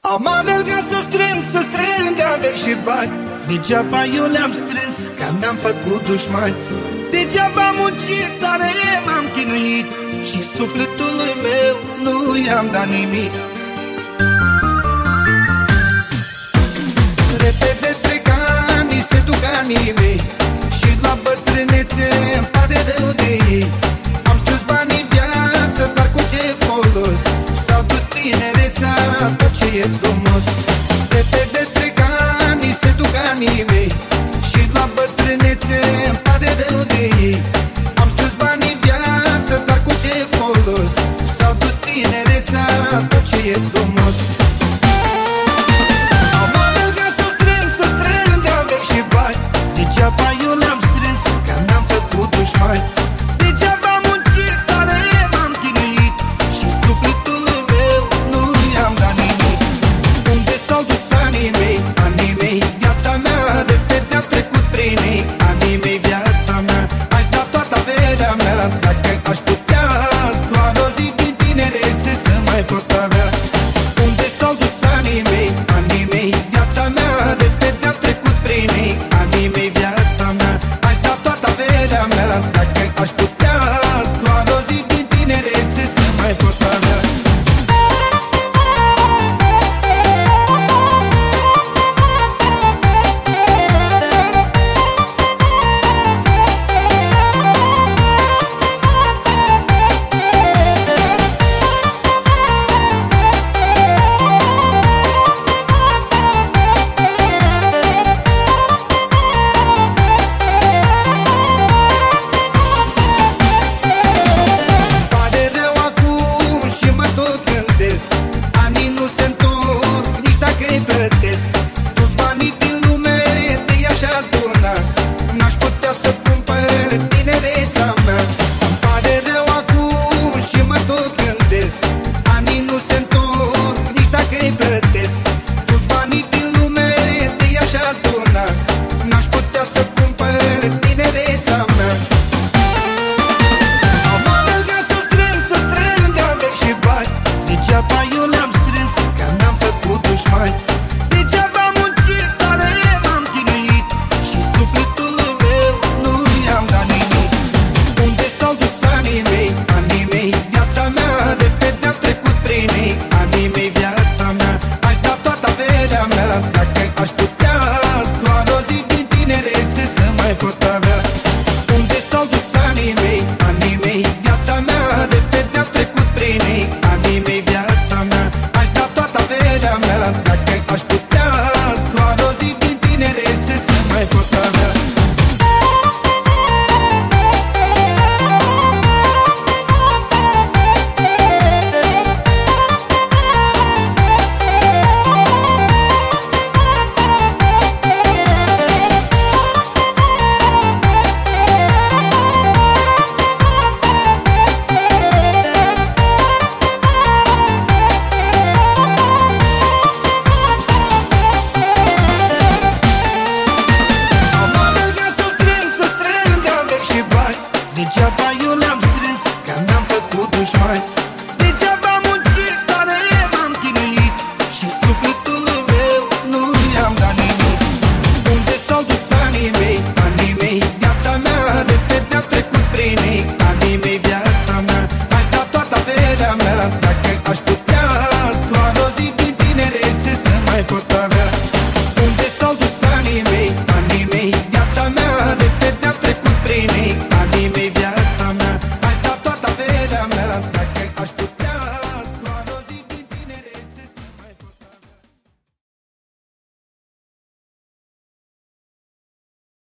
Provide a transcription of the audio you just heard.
Am alergat să strâng, să strâng averi și bani. Degeaba eu le-am strâns, că mi-am făcut dușmani. Degeaba am muncit, tare m-am chinuit. Și sufletului meu nu i-am dat nimic. Repede trec ani, se duc anii mei e frumos mea. Unde s-au dus anii mei? gota I can't, I